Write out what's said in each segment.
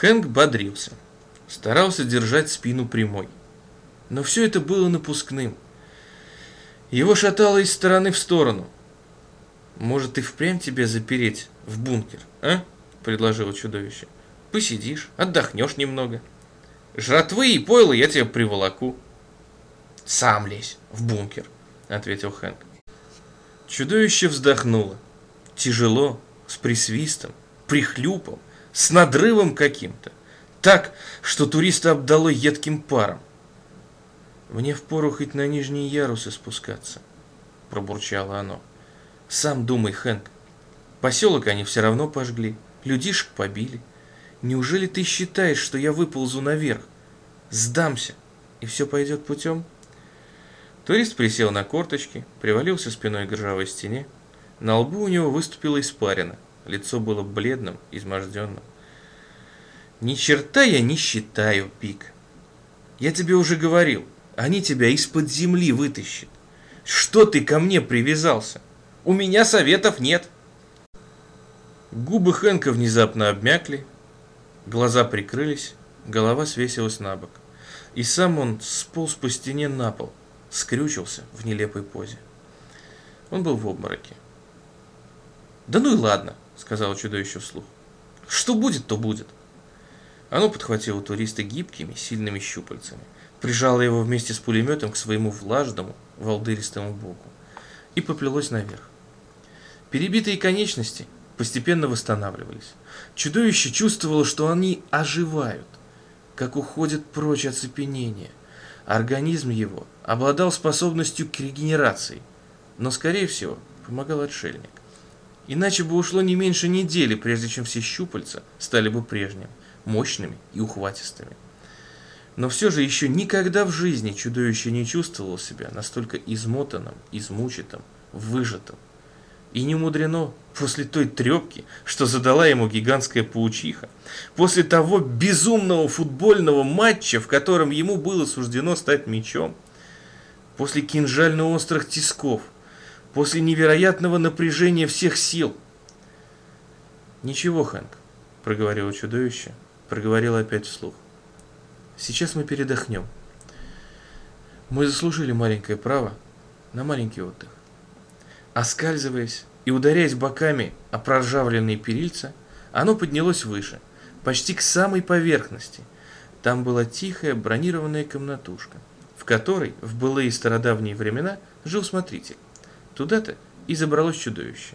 Хэнк бодрился, старался держать спину прямой. Но все это было напускным. Его шатало из стороны в сторону. «Может, и впрямь тебя запереть в бункер, а?» – предложило чудовище. «Посидишь, отдохнешь немного. Жратвы и пойло я тебя приволоку». «Сам лезь в бункер», – ответил Хэнк. Чудовище вздохнуло. Тяжело, с присвистом, прихлюпом, с надрывом каким-то. Так, что туриста обдало едким паром. «Мне впору хоть на нижние ярусы спускаться», — пробурчало оно. «Сам думай, Хэнк. Поселок они все равно пожгли, людишек побили. Неужели ты считаешь, что я выползу наверх? Сдамся, и все пойдет путем?» Турист присел на корточки, привалился спиной к ржавой стене. На лбу у него выступила испарина, лицо было бледным, изможденным. «Ни черта я не считаю, Пик. Я тебе уже говорил, они тебя из-под земли вытащат. Что ты ко мне привязался? У меня советов нет!» Губы Хэнка внезапно обмякли, глаза прикрылись, голова свесилась на бок. И сам он сполз по стене на пол, скрючился в нелепой позе. Он был в обмороке. «Да ну и ладно», — сказал чудовище вслух. «Что будет, то будет». Оно подхватило туриста гибкими, сильными щупальцами, прижало его вместе с пулеметом к своему влажному, волдыристому боку и поплелось наверх. Перебитые конечности постепенно восстанавливались. Чудовище чувствовало, что они оживают, как уходят прочь оцепенения. Организм его обладал способностью к регенерации, но, скорее всего, помогал отшельник. Иначе бы ушло не меньше недели, прежде чем все щупальца стали бы прежними, мощными и ухватистыми. Но все же еще никогда в жизни чудовище не чувствовало себя настолько измотанным, измученным, выжатым. И не мудрено после той трепки, что задала ему гигантская паучиха, после того безумного футбольного матча, в котором ему было суждено стать мячом, после кинжально-острых тисков, после невероятного напряжения всех сил. «Ничего, Хэнк», — проговорило чудовище, проговорило опять вслух. «Сейчас мы передохнем. Мы заслужили маленькое право на маленький отдых». Оскальзываясь и ударяясь боками о проржавленные перильца, оно поднялось выше, почти к самой поверхности. Там была тихая бронированная комнатушка, в которой в былые стародавние времена жил смотритель. Туда-то и забралось чудовище.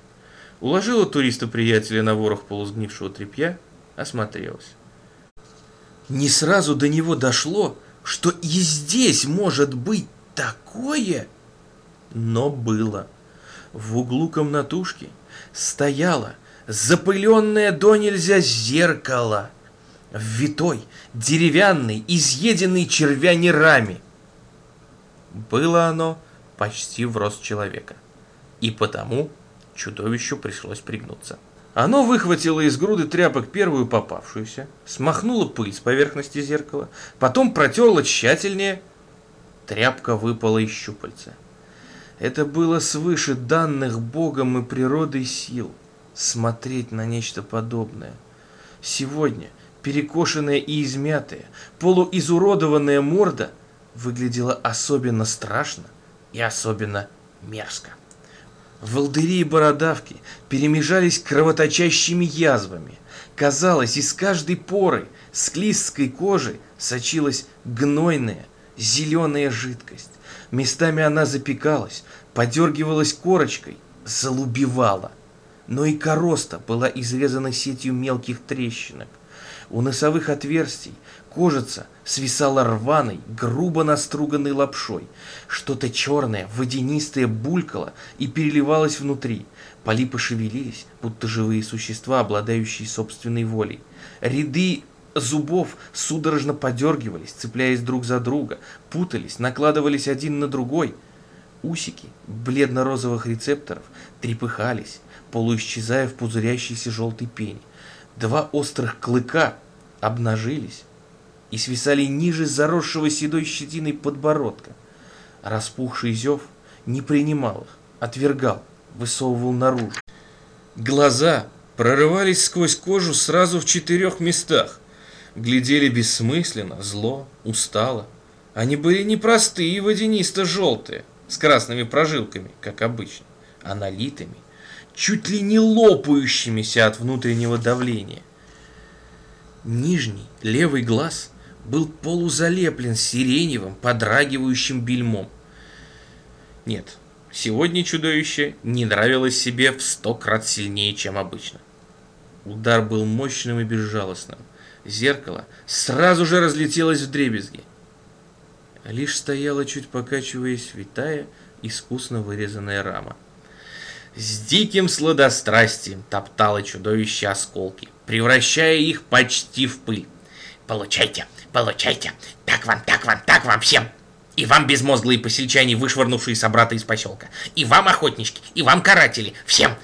Уложило туриста-приятеля на ворох полусгнившего тряпья, осмотрелось. Не сразу до него дошло, что и здесь может быть такое, но было. В углу комнатушки стояло запыленное до нельзя зеркало витой, деревянной, изъеденной червями раме. Было оно почти в рост человека, и потому чудовищу пришлось пригнуться. Оно выхватило из груды тряпок первую попавшуюся, смахнуло пыль с поверхности зеркала, потом протерло тщательнее. Тряпка выпала из щупальца. Это было свыше данных Богом и природой сил смотреть на нечто подобное. Сегодня перекошенная и измятая, полуизуродованная морда выглядела особенно страшно и особенно мерзко. Волдыри и бородавки перемежались кровоточащими язвами. Казалось, из каждой поры склизкой кожи сочилась гнойная зеленая жидкость. Местами она запекалась, подергивалась корочкой, залубивала. Но и короста была изрезана сетью мелких трещинок. У носовых отверстий кожица свисала рваной, грубо наструганной лапшой. Что-то черное, водянистое булькало и переливалось внутри. Полипы шевелились, будто живые существа, обладающие собственной волей. Ряды зубов судорожно подергивались, цепляясь друг за друга, путались, накладывались один на другой. Усики бледно-розовых рецепторов трепыхались, полуисчезая в пузырящейся желтой пене. Два острых клыка обнажились и свисали ниже заросшего седой щетиной подбородка. Распухший зев не принимал их, отвергал, высовывал наружу. Глаза прорывались сквозь кожу сразу в четырех местах. глядели бессмысленно, зло, устало. Они были не простые водянисто-желтые, с красными прожилками, как обычно, а налитыми, чуть ли не лопающимися от внутреннего давления. Нижний, левый глаз был полузалеплен сиреневым, подрагивающим бельмом. Нет, сегодня чудовище не нравилось себе в сто крат сильнее, чем обычно. Удар был мощным и безжалостным. Зеркало сразу же разлетелось в дребезги. Лишь стояла, чуть покачиваясь, витая, искусно вырезанная рама. С диким сладострастием топтало чудовище осколки, превращая их почти в пыль. «Получайте, получайте! Так вам, так вам, так вам всем!» И вам, безмозглые посельчане, вышвырнувшие собрата из поселка. И вам, охотнички, и вам, каратели. Всем.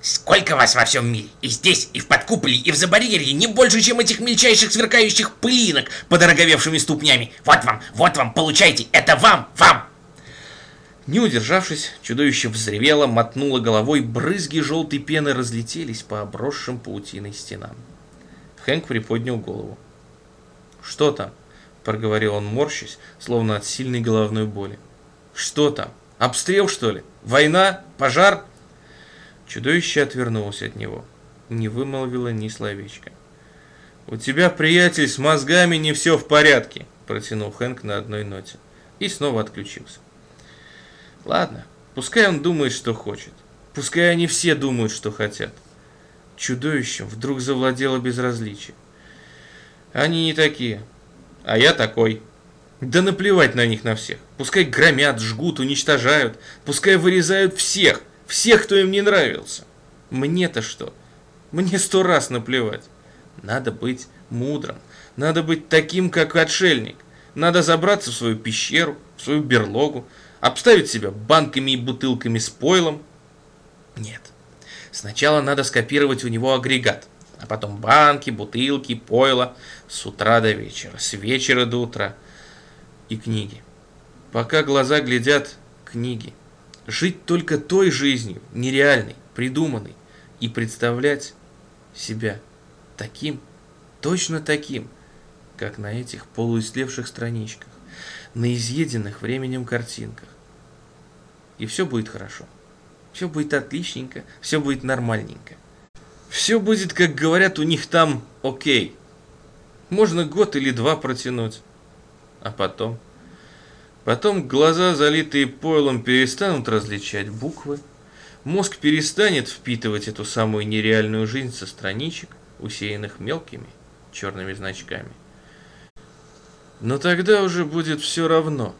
Сколько вас во всем мире? И здесь, и в подкуполе, и в забарьере не больше, чем этих мельчайших сверкающих пылинок под ороговевшими ступнями. Вот вам, вот вам, получайте, это вам, вам. Не удержавшись, чудовище взревело, мотнуло головой, брызги желтой пены разлетелись по обросшим паутиной стенам. Хэнк приподнял голову. «Что там?» – проговорил он, морщись, словно от сильной головной боли. «Что там? Обстрел, что ли? Война? Пожар?» Чудовище отвернулось от него, не вымолвило ни словечка. «У тебя, приятель, с мозгами не все в порядке», – протянул Хэнк на одной ноте. И снова отключился. «Ладно, пускай он думает, что хочет. Пускай они все думают, что хотят». Чудовищем вдруг завладело безразличие. «Они не такие, а я такой». Да наплевать на них на всех. Пускай громят, жгут, уничтожают. Пускай вырезают всех. Всех, кто им не нравился. Мне-то что? Мне сто раз наплевать. Надо быть мудрым. Надо быть таким, как отшельник. Надо забраться в свою пещеру, в свою берлогу, обставить себя банками и бутылками с пойлом. Нет. Сначала надо скопировать у него агрегат, а потом банки, бутылки, пойло с утра до вечера, с вечера до утра и книги. Пока глаза глядят книги – жить только той жизнью, нереальной, придуманной, и представлять себя таким, точно таким, как на этих полуислевших страничках, на изъеденных временем картинках. И все будет хорошо. Все будет отличненько, все будет нормальненько. Все будет, как говорят у них там, окей. Можно год или два протянуть. А потом... Потом глаза, залитые пойлом, перестанут различать буквы. Мозг перестанет впитывать эту самую нереальную жизнь со страничек, усеянных мелкими черными значками. Но тогда уже будет все равно.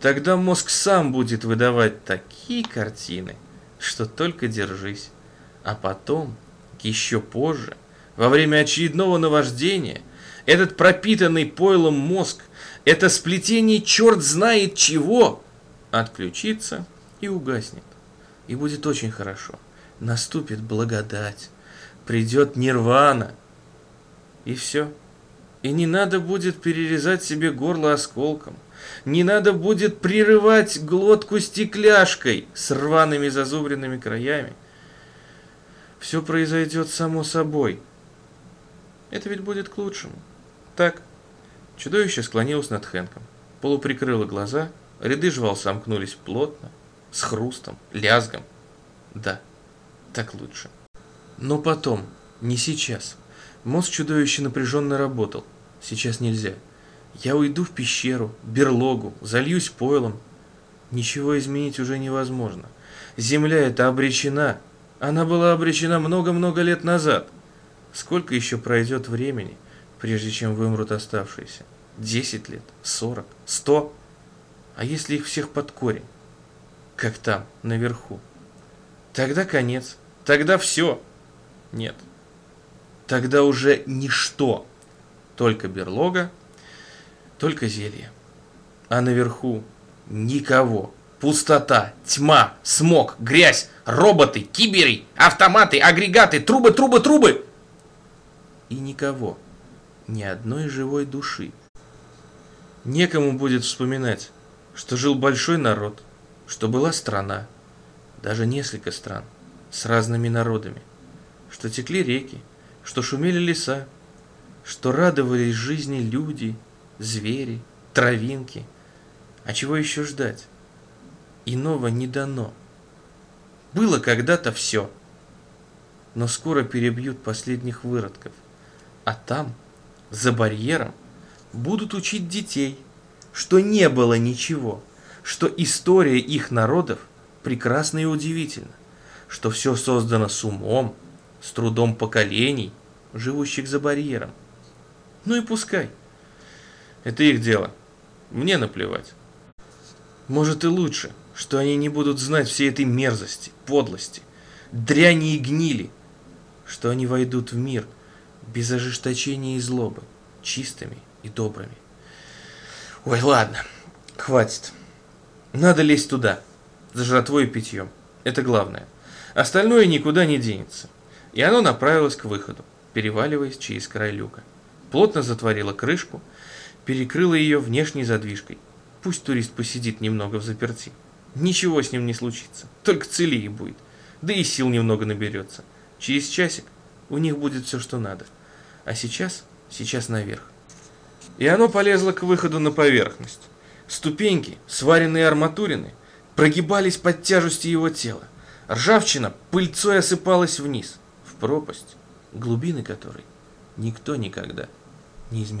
Тогда мозг сам будет выдавать такие картины, что только держись. А потом, еще позже, во время очередного наваждения, этот пропитанный пойлом мозг – это сплетение черт знает чего отключится и угаснет. И будет очень хорошо. Наступит благодать, придет нирвана. И все. И не надо будет перерезать себе горло осколком. Не надо будет прерывать глотку стекляшкой с рваными зазубренными краями. Все произойдет само собой. Это ведь будет к лучшему. Так? Чудовище склонилось над Хэнком, полуприкрыло глаза, ряды жвал сомкнулись плотно, с хрустом, лязгом. Да, так лучше. Но потом, не сейчас. Мозг чудовища напряженно работал. Сейчас нельзя. Я уйду в пещеру, берлогу, зальюсь пойлом. Ничего изменить уже невозможно. Земля эта обречена. Она была обречена много-много лет назад. Сколько еще пройдет времени, прежде чем вымрут оставшиеся. Десять лет, сорок, сто. А если их всех под корень? Как там, наверху. Тогда конец. Тогда все. Нет. Тогда уже ничто. Только берлога, только зелье. А наверху никого. Пустота, тьма, смог, грязь, роботы, киберы, автоматы, агрегаты, трубы, трубы, трубы. И никого ни одной живой души. Некому будет вспоминать, что жил большой народ, что была страна, даже несколько стран, с разными народами, что текли реки, что шумели леса, что радовались жизни люди, звери, травинки. А чего еще ждать? Иного не дано. Было когда-то все, но скоро перебьют последних выродков. А там, за барьером, будут учить детей, что не было ничего, что история их народов прекрасна и удивительна, что все создано с умом, с трудом поколений, живущих за барьером. Ну и пускай. Это их дело. Мне наплевать. Может и лучше, что они не будут знать всей этой мерзости, подлости, дряни и гнили, что они войдут в мир без ожесточения и злобы, чистыми и добрыми. Ой, ладно, хватит. Надо лезть туда, за жратвой и питьем. Это главное. Остальное никуда не денется. И оно направилось к выходу, переваливаясь через край люка. Плотно затворила крышку, перекрыла ее внешней задвижкой. Пусть турист посидит немного в заперти. Ничего с ним не случится, только целее будет. Да и сил немного наберется. Через часик у них будет все, что надо. А сейчас, сейчас наверх. И оно полезло к выходу на поверхность. Ступеньки, сваренные арматурины, прогибались под тяжестью его тела. Ржавчина пыльцой осыпалась вниз, в пропасть, глубины которой никто никогда не измерял.